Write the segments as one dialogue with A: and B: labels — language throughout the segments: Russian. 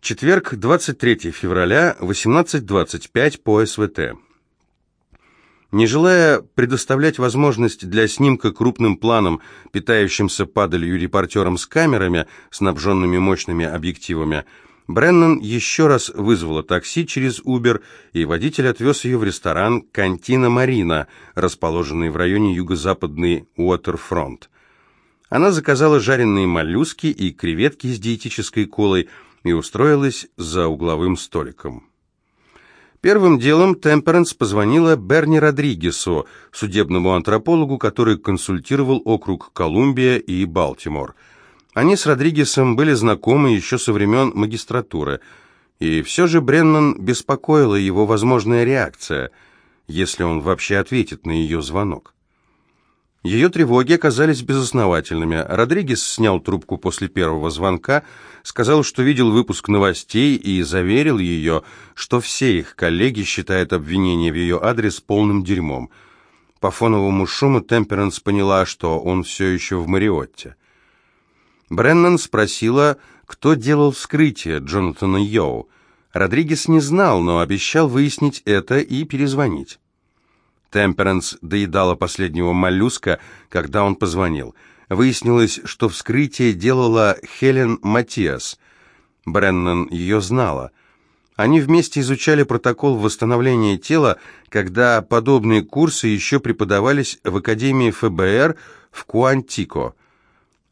A: Четверг, 23 февраля, 18.25 по СВТ. Не желая предоставлять возможность для снимка крупным планом, питающимся падалью репортерам с камерами, снабженными мощными объективами, Бреннан еще раз вызвала такси через Uber, и водитель отвез ее в ресторан «Кантина Марина», расположенный в районе юго-западный Уотерфронт. Она заказала жареные моллюски и креветки с диетической колой – и устроилась за угловым столиком. Первым делом Темперанс позвонила Берни Родригесу, судебному антропологу, который консультировал округ Колумбия и Балтимор. Они с Родригесом были знакомы еще со времен магистратуры, и все же Бреннан беспокоила его возможная реакция, если он вообще ответит на ее звонок. Ее тревоги оказались безосновательными. Родригес снял трубку после первого звонка, сказал, что видел выпуск новостей и заверил ее, что все их коллеги считают обвинение в ее адрес полным дерьмом. По фоновому шуму Темперанс поняла, что он все еще в Мариотте. Бреннан спросила, кто делал вскрытие Джонатана Йоу. Родригес не знал, но обещал выяснить это и перезвонить. Темперанс доедала последнего моллюска, когда он позвонил. Выяснилось, что вскрытие делала Хелен Матиас. Бреннан ее знала. Они вместе изучали протокол восстановления тела, когда подобные курсы еще преподавались в Академии ФБР в Куантико.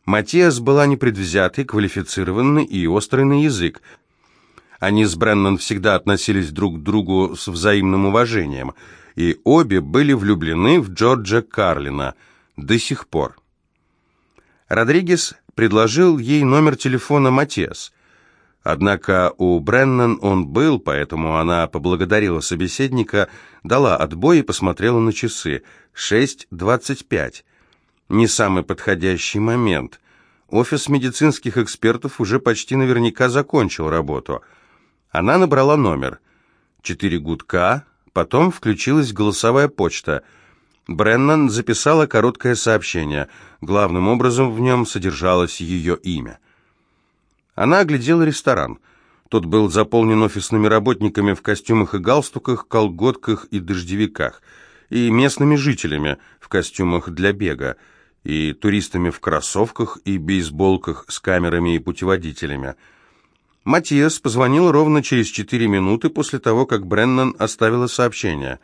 A: Матиас была непредвзятой, квалифицированной и острой на язык. Они с Бреннан всегда относились друг к другу с взаимным уважением – и обе были влюблены в Джорджа Карлина до сих пор. Родригес предложил ей номер телефона Матиас. Однако у Бреннан он был, поэтому она поблагодарила собеседника, дала отбой и посмотрела на часы. 6.25. Не самый подходящий момент. Офис медицинских экспертов уже почти наверняка закончил работу. Она набрала номер. Четыре гудка, Потом включилась голосовая почта. Бреннан записала короткое сообщение. Главным образом в нем содержалось ее имя. Она оглядела ресторан. Тот был заполнен офисными работниками в костюмах и галстуках, колготках и дождевиках, и местными жителями в костюмах для бега, и туристами в кроссовках и бейсболках с камерами и путеводителями – Матиас позвонил ровно через четыре минуты после того, как Бреннан оставила сообщение.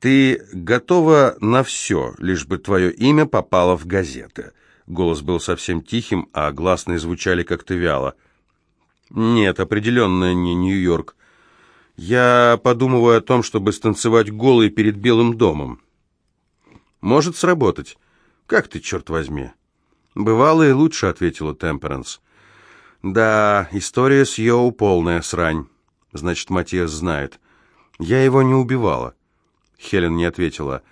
A: «Ты готова на все, лишь бы твое имя попало в газеты». Голос был совсем тихим, а гласные звучали как-то вяло. «Нет, определенно не Нью-Йорк. Я подумываю о том, чтобы станцевать голый перед Белым домом. Может сработать. Как ты, черт возьми?» «Бывало и лучше», — ответила Темперанс. «Да, история с Йоу полная срань. Значит, Матиас знает. Я его не убивала». Хелен не ответила.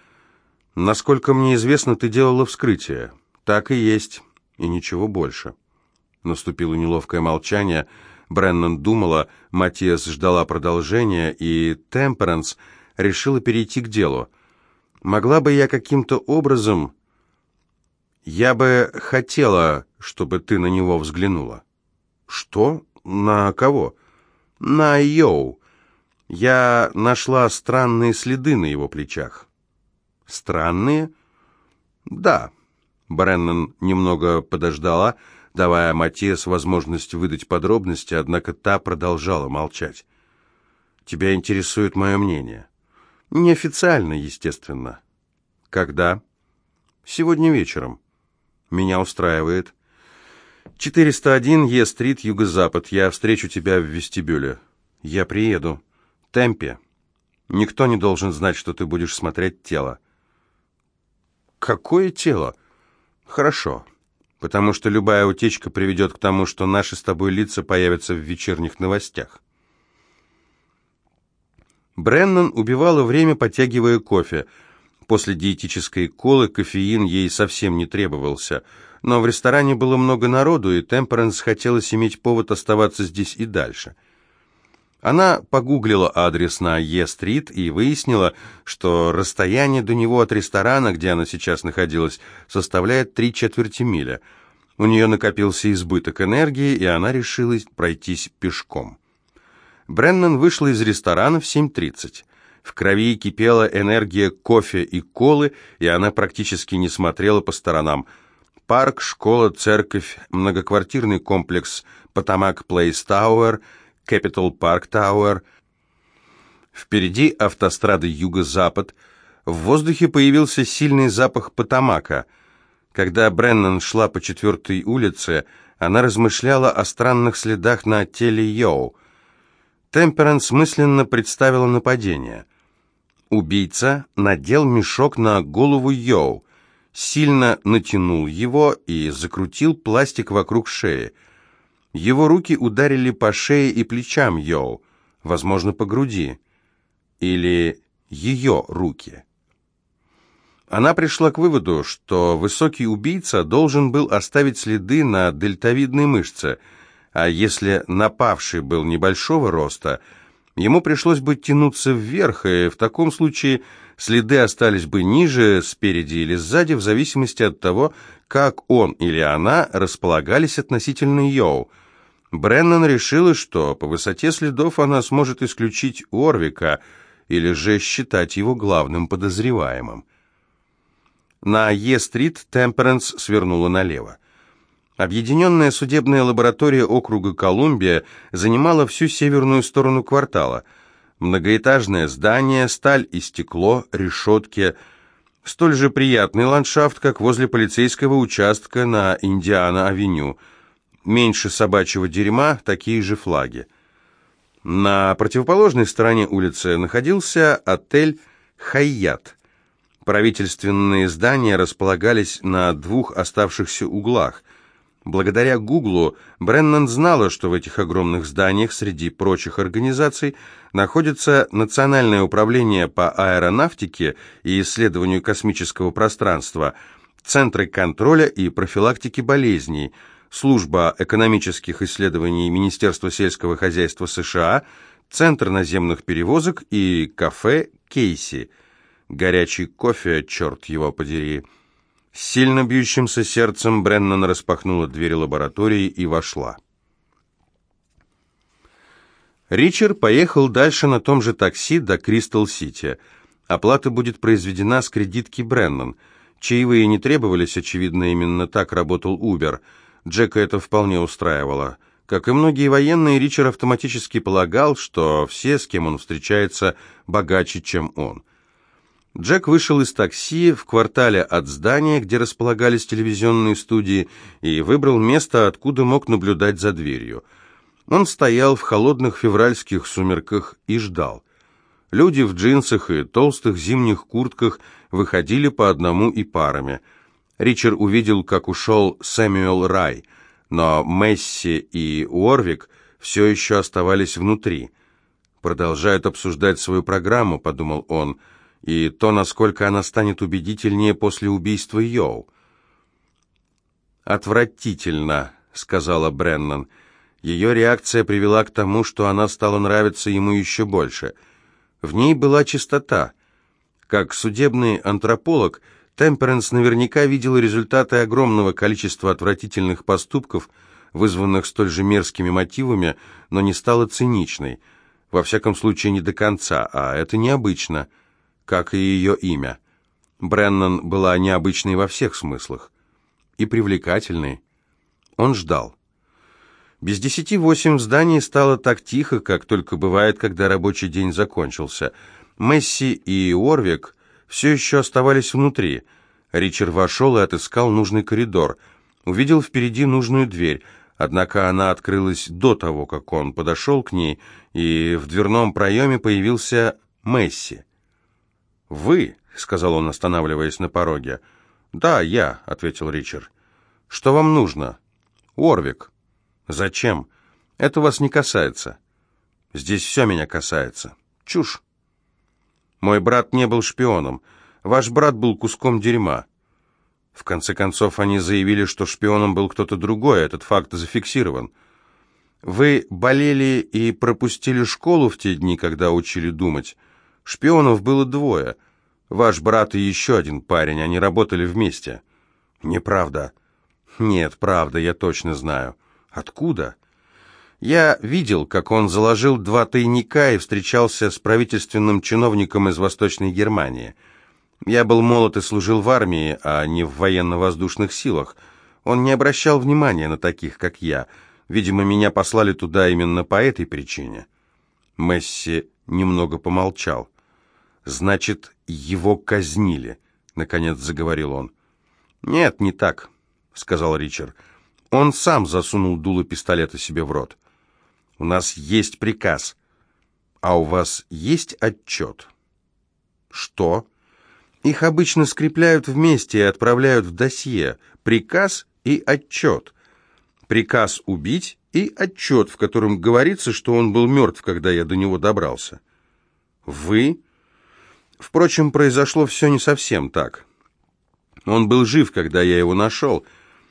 A: «Насколько мне известно, ты делала вскрытие». «Так и есть. И ничего больше». Наступило неловкое молчание. Бреннан думала, Матиас ждала продолжения, и Темперанс решила перейти к делу. «Могла бы я каким-то образом...» «Я бы хотела, чтобы ты на него взглянула». «Что? На кого?» «На Йоу. Я нашла странные следы на его плечах». «Странные?» «Да». Бреннан немного подождала, давая Матиас возможность выдать подробности, однако та продолжала молчать. «Тебя интересует мое мнение?» «Неофициально, естественно». «Когда?» «Сегодня вечером». «Меня устраивает». 401 Е-стрит, юго-запад. Я встречу тебя в вестибюле. Я приеду. Темпе. Никто не должен знать, что ты будешь смотреть тело. Какое тело? Хорошо. Потому что любая утечка приведет к тому, что наши с тобой лица появятся в вечерних новостях. Бреннан убивала время, подтягивая кофе. После диетической колы кофеин ей совсем не требовался – но в ресторане было много народу, и Темперанс хотелось иметь повод оставаться здесь и дальше. Она погуглила адрес на Е-стрит и выяснила, что расстояние до него от ресторана, где она сейчас находилась, составляет три четверти миля. У нее накопился избыток энергии, и она решилась пройтись пешком. Бреннан вышла из ресторана в 7.30. В крови кипела энергия кофе и колы, и она практически не смотрела по сторонам. Парк, школа, церковь, многоквартирный комплекс Потомак Плейс Тауэр, Кэпитал Парк Тауэр. Впереди автострада юго-запад. В воздухе появился сильный запах Потомака. Когда Бреннан шла по четвертой улице, она размышляла о странных следах на теле Йоу. Темперанс мысленно представила нападение. Убийца надел мешок на голову Йоу, сильно натянул его и закрутил пластик вокруг шеи. Его руки ударили по шее и плечам Йоу, возможно, по груди. Или ее руки. Она пришла к выводу, что высокий убийца должен был оставить следы на дельтовидной мышце, а если напавший был небольшого роста, ему пришлось бы тянуться вверх, и в таком случае следы остались бы ниже, спереди или сзади, в зависимости от того, как он или она располагались относительно Йоу – Бреннан решила, что по высоте следов она сможет исключить Орвика или же считать его главным подозреваемым. На Е-стрит Темперенс свернула налево. Объединенная судебная лаборатория округа Колумбия занимала всю северную сторону квартала. Многоэтажное здание, сталь и стекло, решетки. Столь же приятный ландшафт, как возле полицейского участка на Индиана-авеню – меньше собачьего дерьма, такие же флаги. На противоположной стороне улицы находился отель «Хайят». Правительственные здания располагались на двух оставшихся углах. Благодаря Гуглу Бреннан знала, что в этих огромных зданиях среди прочих организаций находится Национальное управление по аэронавтике и исследованию космического пространства, Центры контроля и профилактики болезней – Служба экономических исследований Министерства сельского хозяйства США, Центр наземных перевозок и кафе «Кейси». Горячий кофе, черт его подери. С сильно бьющимся сердцем Бреннан распахнула дверь лаборатории и вошла. Ричард поехал дальше на том же такси до Кристал-Сити. Оплата будет произведена с кредитки Бреннан. Чаевые не требовались, очевидно, именно так работал Uber – Джека это вполне устраивало. Как и многие военные, Ричард автоматически полагал, что все, с кем он встречается, богаче, чем он. Джек вышел из такси в квартале от здания, где располагались телевизионные студии, и выбрал место, откуда мог наблюдать за дверью. Он стоял в холодных февральских сумерках и ждал. Люди в джинсах и толстых зимних куртках выходили по одному и парами – Ричард увидел, как ушел Сэмюэл Рай, но Месси и Уорвик все еще оставались внутри. «Продолжают обсуждать свою программу», — подумал он, «и то, насколько она станет убедительнее после убийства Йоу». «Отвратительно», — сказала Бреннан. Ее реакция привела к тому, что она стала нравиться ему еще больше. В ней была чистота. Как судебный антрополог — Темперенс наверняка видела результаты огромного количества отвратительных поступков, вызванных столь же мерзкими мотивами, но не стала циничной. Во всяком случае, не до конца, а это необычно, как и ее имя. Бреннан была необычной во всех смыслах. И привлекательной. Он ждал. Без десяти восемь в здании стало так тихо, как только бывает, когда рабочий день закончился. Месси и Орвик все еще оставались внутри. Ричард вошел и отыскал нужный коридор. Увидел впереди нужную дверь, однако она открылась до того, как он подошел к ней, и в дверном проеме появился Месси. «Вы?» — сказал он, останавливаясь на пороге. «Да, я», — ответил Ричард. «Что вам нужно?» «Орвик». «Зачем?» «Это вас не касается». «Здесь все меня касается». «Чушь». Мой брат не был шпионом. Ваш брат был куском дерьма. В конце концов, они заявили, что шпионом был кто-то другой, этот факт зафиксирован. Вы болели и пропустили школу в те дни, когда учили думать. Шпионов было двое. Ваш брат и еще один парень, они работали вместе. Неправда. Нет, правда, я точно знаю. Откуда? Я видел, как он заложил два тайника и встречался с правительственным чиновником из Восточной Германии. Я был молод и служил в армии, а не в военно-воздушных силах. Он не обращал внимания на таких, как я. Видимо, меня послали туда именно по этой причине. Месси немного помолчал. «Значит, его казнили», — наконец заговорил он. «Нет, не так», — сказал Ричард. Он сам засунул дуло пистолета себе в рот. «У нас есть приказ. А у вас есть отчет?» «Что?» «Их обычно скрепляют вместе и отправляют в досье. Приказ и отчет. Приказ убить и отчет, в котором говорится, что он был мертв, когда я до него добрался». «Вы?» Впрочем, произошло все не совсем так. Он был жив, когда я его нашел.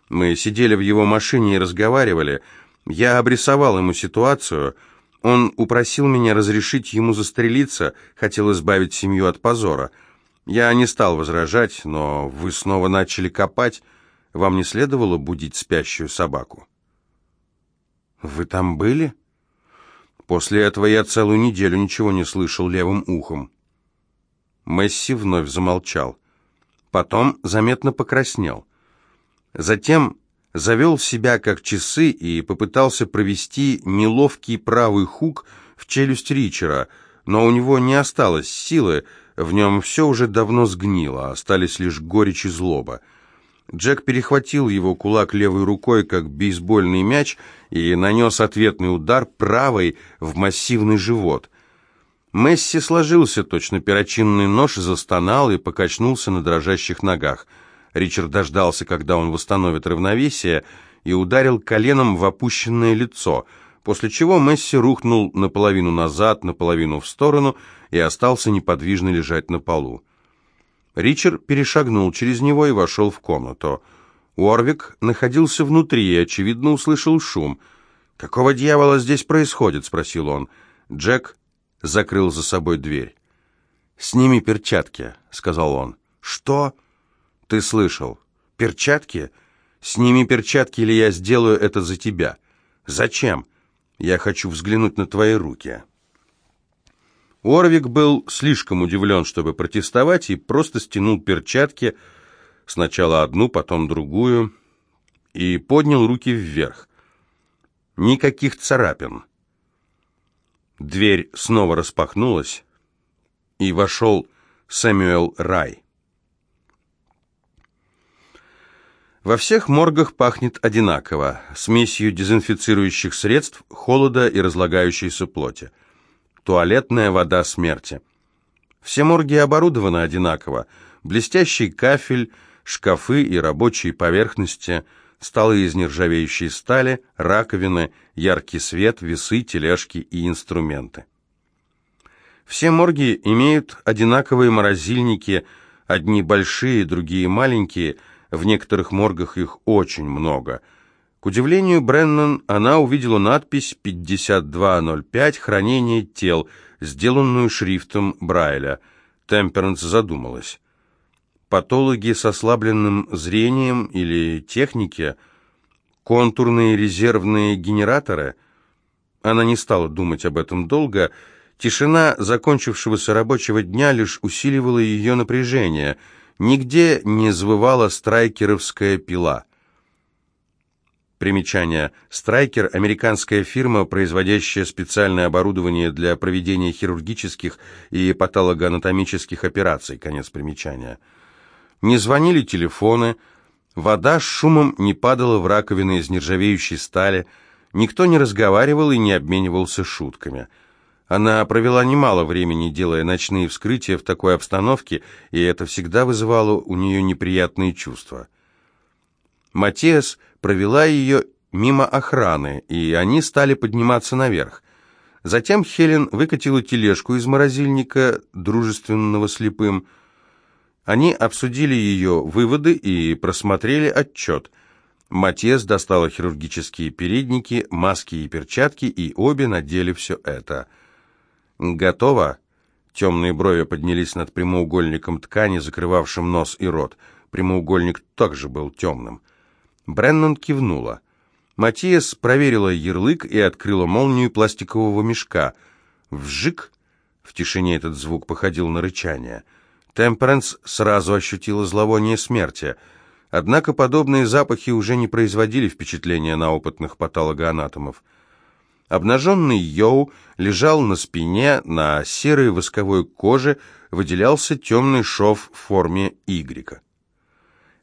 A: Мы сидели в его машине и разговаривали. Я обрисовал ему ситуацию. Он упросил меня разрешить ему застрелиться, хотел избавить семью от позора. Я не стал возражать, но вы снова начали копать. Вам не следовало будить спящую собаку? Вы там были? После этого я целую неделю ничего не слышал левым ухом. Месси вновь замолчал. Потом заметно покраснел. Затем завел себя как часы и попытался провести неловкий правый хук в челюсть Ричера, но у него не осталось силы, в нем все уже давно сгнило, остались лишь горечь и злоба. Джек перехватил его кулак левой рукой, как бейсбольный мяч, и нанес ответный удар правой в массивный живот. Месси сложился, точно перочинный нож, застонал и покачнулся на дрожащих ногах. Ричард дождался, когда он восстановит равновесие, и ударил коленом в опущенное лицо, после чего Месси рухнул наполовину назад, наполовину в сторону и остался неподвижно лежать на полу. Ричард перешагнул через него и вошел в комнату. Уорвик находился внутри и, очевидно, услышал шум. «Какого дьявола здесь происходит?» — спросил он. Джек закрыл за собой дверь. «Сними перчатки», — сказал он. «Что?» «Ты слышал. Перчатки? Сними перчатки, или я сделаю это за тебя». «Зачем?» «Я хочу взглянуть на твои руки». Орвик был слишком удивлен, чтобы протестовать, и просто стянул перчатки, сначала одну, потом другую, и поднял руки вверх. Никаких царапин. Дверь снова распахнулась, и вошел Сэмюэл Рай. Во всех моргах пахнет одинаково, смесью дезинфицирующих средств, холода и разлагающейся плоти. Туалетная вода смерти. Все морги оборудованы одинаково. Блестящий кафель, шкафы и рабочие поверхности – столы из нержавеющей стали, раковины, яркий свет, весы, тележки и инструменты. Все морги имеют одинаковые морозильники, одни большие, другие маленькие, в некоторых моргах их очень много. К удивлению Бреннан, она увидела надпись «5205. Хранение тел», сделанную шрифтом Брайля. Темперанс задумалась патологи с ослабленным зрением или техники, контурные резервные генераторы. Она не стала думать об этом долго. Тишина закончившегося рабочего дня лишь усиливала ее напряжение. Нигде не звывала страйкеровская пила. Примечание. Страйкер – американская фирма, производящая специальное оборудование для проведения хирургических и патологоанатомических операций. Конец примечания. Не звонили телефоны, вода с шумом не падала в раковины из нержавеющей стали, никто не разговаривал и не обменивался шутками. Она провела немало времени, делая ночные вскрытия в такой обстановке, и это всегда вызывало у нее неприятные чувства. Матиас провела ее мимо охраны, и они стали подниматься наверх. Затем Хелен выкатила тележку из морозильника, дружественного слепым, они обсудили ее выводы и просмотрели отчет. Матес достала хирургические передники, маски и перчатки, и обе надели все это. «Готово?» Темные брови поднялись над прямоугольником ткани, закрывавшим нос и рот. Прямоугольник также был темным. Бреннан кивнула. Матиас проверила ярлык и открыла молнию пластикового мешка. Вжик! В тишине этот звук походил на рычание. Темперанс сразу ощутила зловоние смерти. Однако подобные запахи уже не производили впечатления на опытных патологоанатомов. Обнаженный Йоу лежал на спине, на серой восковой коже выделялся темный шов в форме Y.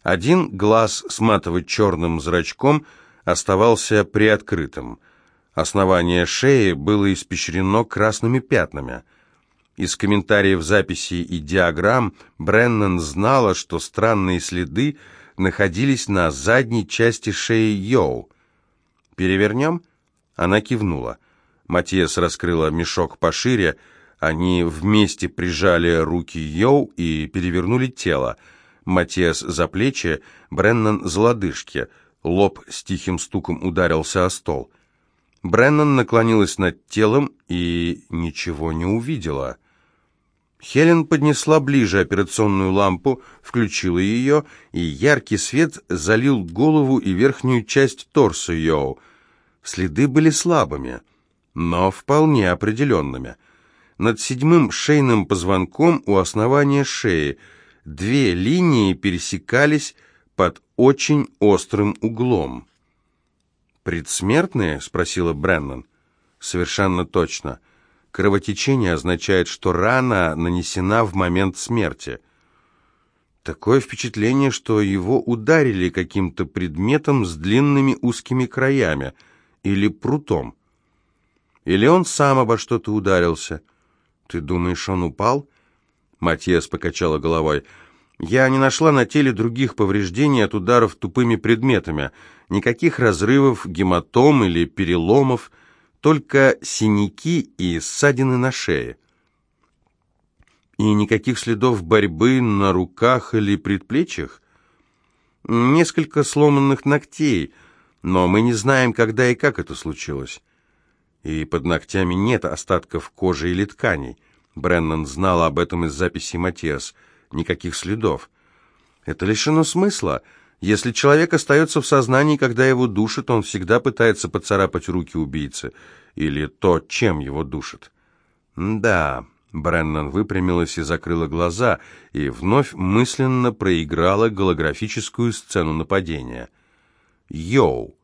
A: Один глаз с матово-черным зрачком оставался приоткрытым. Основание шеи было испещрено красными пятнами. Из комментариев записи и диаграмм Бреннан знала, что странные следы находились на задней части шеи Йоу. «Перевернем?» Она кивнула. Матиас раскрыла мешок пошире, они вместе прижали руки Йоу и перевернули тело. Матиас за плечи, Бреннан за лодыжки. Лоб с тихим стуком ударился о стол. Бреннан наклонилась над телом и ничего не увидела. Хелен поднесла ближе операционную лампу, включила ее, и яркий свет залил голову и верхнюю часть торса Йоу. Следы были слабыми, но вполне определенными. Над седьмым шейным позвонком у основания шеи – Две линии пересекались под очень острым углом. «Предсмертные?» — спросила Бреннан. «Совершенно точно. Кровотечение означает, что рана нанесена в момент смерти. Такое впечатление, что его ударили каким-то предметом с длинными узкими краями или прутом. Или он сам обо что-то ударился. Ты думаешь, он упал?» Матиас покачала головой. «Я не нашла на теле других повреждений от ударов тупыми предметами. Никаких разрывов, гематом или переломов, только синяки и ссадины на шее. И никаких следов борьбы на руках или предплечьях? Несколько сломанных ногтей, но мы не знаем, когда и как это случилось. И под ногтями нет остатков кожи или тканей». Бреннан знал об этом из записи Матиас. Никаких следов. Это лишено смысла. Если человек остается в сознании, когда его душит, он всегда пытается поцарапать руки убийцы. Или то, чем его душит. Да, Бреннан выпрямилась и закрыла глаза, и вновь мысленно проиграла голографическую сцену нападения. Йоу!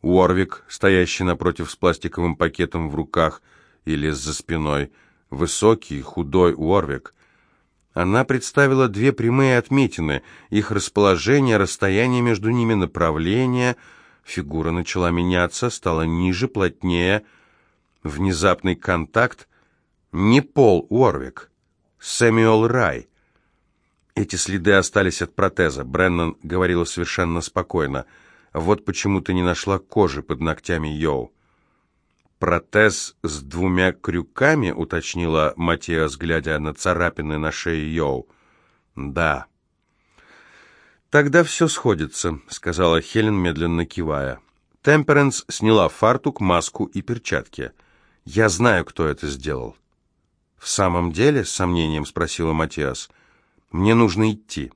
A: Уорвик, стоящий напротив с пластиковым пакетом в руках или за спиной, — высокий, худой Уорвик. Она представила две прямые отметины, их расположение, расстояние между ними, направление. Фигура начала меняться, стала ниже, плотнее. Внезапный контакт. Не Пол Уорвик, Сэмюэл Рай. Эти следы остались от протеза. Бреннан говорила совершенно спокойно. Вот почему ты не нашла кожи под ногтями Йоу. «Протез с двумя крюками?» — уточнила Матиас, глядя на царапины на шее Йоу. «Да». «Тогда все сходится», — сказала Хелен, медленно кивая. Темперанс сняла фартук, маску и перчатки. «Я знаю, кто это сделал». «В самом деле?» — с сомнением спросила Матиас. «Мне нужно идти».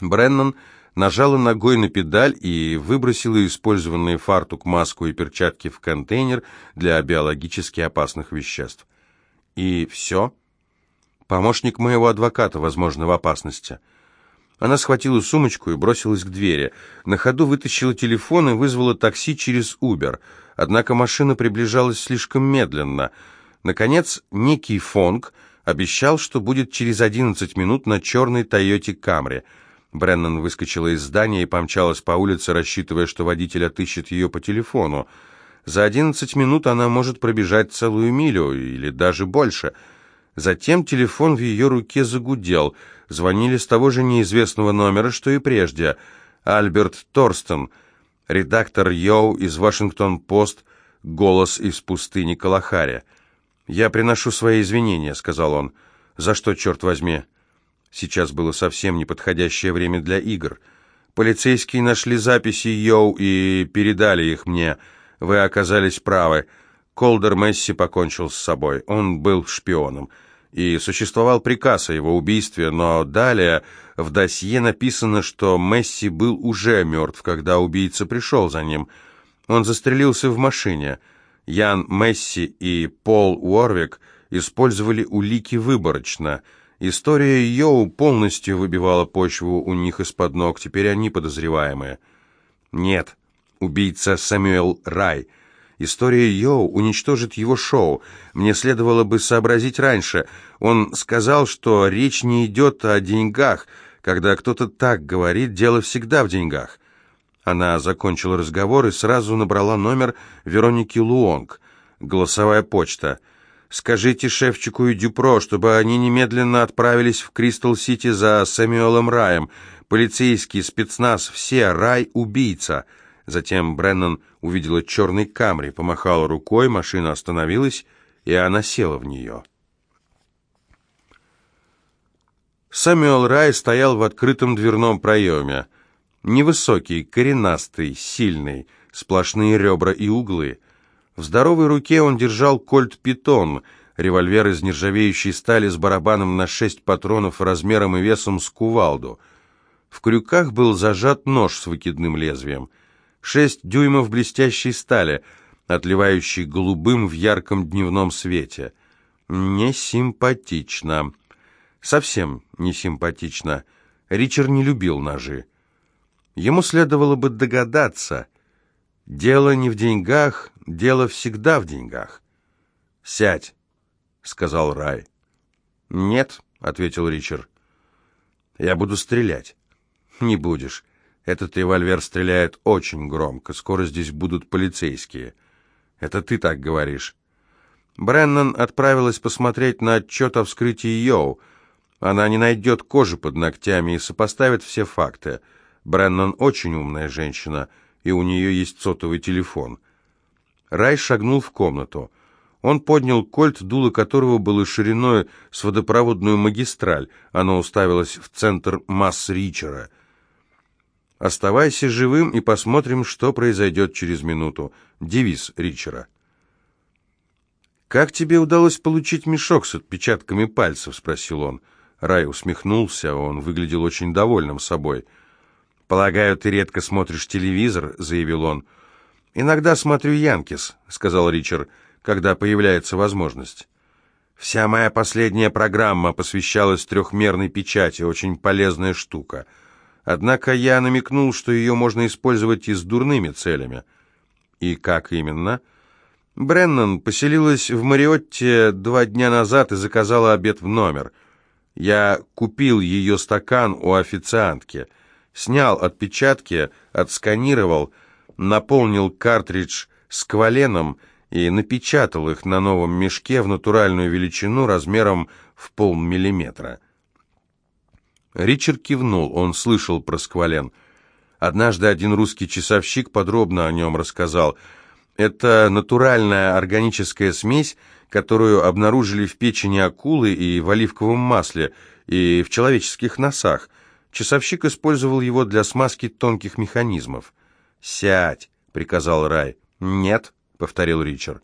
A: Бреннан нажала ногой на педаль и выбросила использованные фартук, маску и перчатки в контейнер для биологически опасных веществ. И все. Помощник моего адвоката, возможно, в опасности. Она схватила сумочку и бросилась к двери. На ходу вытащила телефон и вызвала такси через Uber. Однако машина приближалась слишком медленно. Наконец, некий Фонг обещал, что будет через 11 минут на черной Тойоте Камри – Бреннан выскочила из здания и помчалась по улице, рассчитывая, что водитель отыщет ее по телефону. За одиннадцать минут она может пробежать целую милю или даже больше. Затем телефон в ее руке загудел. Звонили с того же неизвестного номера, что и прежде. Альберт Торстон, редактор Йоу из Вашингтон-Пост, голос из пустыни Калахари. «Я приношу свои извинения», — сказал он. «За что, черт возьми?» Сейчас было совсем неподходящее время для игр. Полицейские нашли записи Йоу и передали их мне. Вы оказались правы. Колдер Месси покончил с собой. Он был шпионом. И существовал приказ о его убийстве, но далее в досье написано, что Месси был уже мертв, когда убийца пришел за ним. Он застрелился в машине. Ян Месси и Пол Уорвик использовали улики выборочно. История Йоу полностью выбивала почву у них из-под ног, теперь они подозреваемые. Нет, убийца Сэмюэл Рай – История Йоу уничтожит его шоу. Мне следовало бы сообразить раньше. Он сказал, что речь не идет о деньгах. Когда кто-то так говорит, дело всегда в деньгах. Она закончила разговор и сразу набрала номер Вероники Луонг. Голосовая почта. «Скажите шефчику и Дюпро, чтобы они немедленно отправились в Кристал-Сити за Сэмюэлом Раем. Полицейский, спецназ, все, Рай – убийца». Затем Бреннан увидела черный Камри, помахала рукой, машина остановилась, и она села в нее. Сэмюэл Рай стоял в открытом дверном проеме. Невысокий, коренастый, сильный, сплошные ребра и углы. В здоровой руке он держал кольт-питон, револьвер из нержавеющей стали с барабаном на шесть патронов размером и весом с кувалду. В крюках был зажат нож с выкидным лезвием — Шесть дюймов блестящей стали, отливающей голубым в ярком дневном свете. Не симпатично. Совсем не симпатично. Ричард не любил ножи. Ему следовало бы догадаться. Дело не в деньгах, дело всегда в деньгах. «Сядь», — сказал Рай. «Нет», — ответил Ричард. «Я буду стрелять». «Не будешь. Этот револьвер стреляет очень громко. Скоро здесь будут полицейские. Это ты так говоришь. Бреннан отправилась посмотреть на отчет о вскрытии Йоу. Она не найдет кожи под ногтями и сопоставит все факты. Бреннан очень умная женщина, и у нее есть сотовый телефон. Рай шагнул в комнату. Он поднял кольт, дуло которого было шириной с водопроводную магистраль. Оно уставилось в центр масс Ричера — «Оставайся живым и посмотрим, что произойдет через минуту». Девиз Ричера. «Как тебе удалось получить мешок с отпечатками пальцев?» — спросил он. Рай усмехнулся, он выглядел очень довольным собой. «Полагаю, ты редко смотришь телевизор», — заявил он. «Иногда смотрю «Янкис», — сказал Ричард, — «когда появляется возможность». «Вся моя последняя программа посвящалась трехмерной печати, очень полезная штука». Однако я намекнул, что ее можно использовать и с дурными целями. И как именно? Бреннан поселилась в Мариотте два дня назад и заказала обед в номер. Я купил ее стакан у официантки, снял отпечатки, отсканировал, наполнил картридж скваленом и напечатал их на новом мешке в натуральную величину размером в полмиллиметра. Ричард кивнул, он слышал про сквален. Однажды один русский часовщик подробно о нем рассказал. Это натуральная органическая смесь, которую обнаружили в печени акулы и в оливковом масле, и в человеческих носах. Часовщик использовал его для смазки тонких механизмов. «Сядь!» — приказал Рай. «Нет», — повторил Ричард.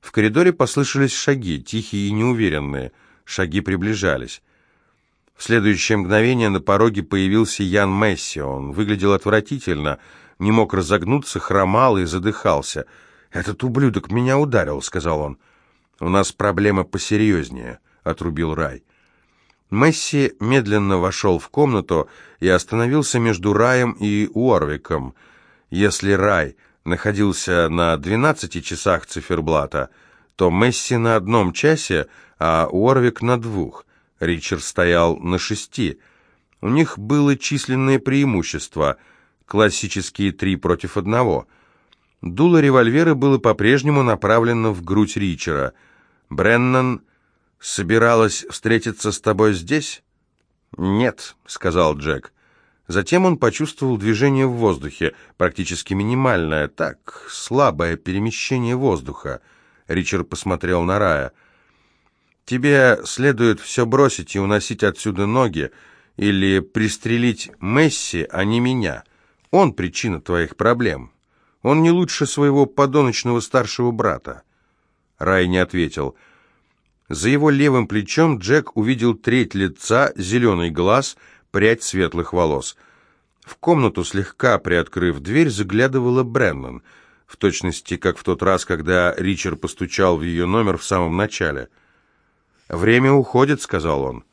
A: В коридоре послышались шаги, тихие и неуверенные. Шаги приближались. В следующее мгновение на пороге появился Ян Месси. Он выглядел отвратительно, не мог разогнуться, хромал и задыхался. «Этот ублюдок меня ударил», — сказал он. «У нас проблема посерьезнее», — отрубил Рай. Месси медленно вошел в комнату и остановился между Раем и Уорвиком. Если Рай находился на двенадцати часах циферблата, то Месси на одном часе, а Уорвик на двух. Ричард стоял на шести. У них было численное преимущество, классические три против одного. Дуло револьвера было по-прежнему направлено в грудь Ричера. «Бреннан собиралась встретиться с тобой здесь?» «Нет», — сказал Джек. Затем он почувствовал движение в воздухе, практически минимальное, так, слабое перемещение воздуха. Ричард посмотрел на Рая. Тебе следует все бросить и уносить отсюда ноги, или пристрелить Месси, а не меня. Он причина твоих проблем. Он не лучше своего подоночного старшего брата. Рай не ответил. За его левым плечом Джек увидел треть лица, зеленый глаз, прядь светлых волос. В комнату, слегка приоткрыв дверь, заглядывала Бреннан, в точности, как в тот раз, когда Ричард постучал в ее номер в самом начале. «Время уходит», — сказал он.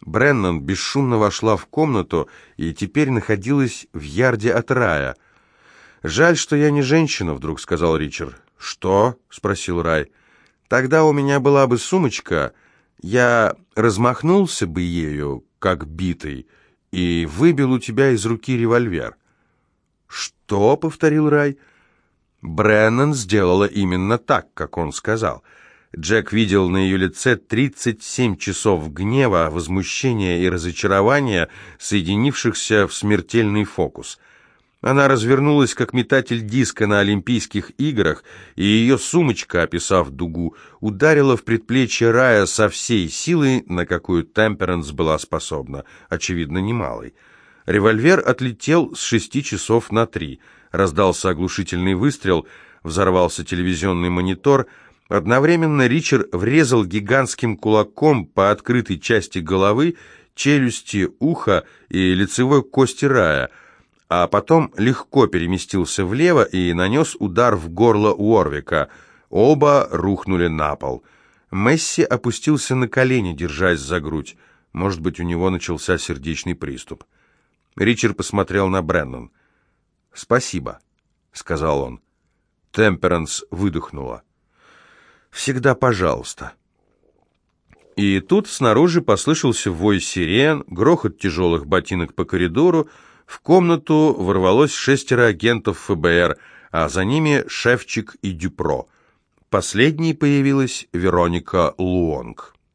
A: Бреннан бесшумно вошла в комнату и теперь находилась в ярде от рая. «Жаль, что я не женщина», — вдруг сказал Ричард. «Что?» — спросил Рай. «Тогда у меня была бы сумочка, я размахнулся бы ею, как битый, и выбил у тебя из руки револьвер». «Что?» — повторил Рай. Бреннан сделала именно так, как он сказал — Джек видел на ее лице 37 часов гнева, возмущения и разочарования, соединившихся в смертельный фокус. Она развернулась, как метатель диска на Олимпийских играх, и ее сумочка, описав дугу, ударила в предплечье Рая со всей силой, на какую Темперанс была способна, очевидно, немалой. Револьвер отлетел с шести часов на три. Раздался оглушительный выстрел, взорвался телевизионный монитор — Одновременно Ричард врезал гигантским кулаком по открытой части головы, челюсти, уха и лицевой кости рая, а потом легко переместился влево и нанес удар в горло Уорвика. Оба рухнули на пол. Месси опустился на колени, держась за грудь. Может быть, у него начался сердечный приступ. Ричард посмотрел на Бреннан. «Спасибо», — сказал он. Темперанс выдохнула. Всегда пожалуйста. И тут снаружи послышался вой сирен, грохот тяжелых ботинок по коридору, в комнату ворвалось шестеро агентов ФБР, а за ними Шевчик и Дюпро. Последней появилась Вероника Луонг.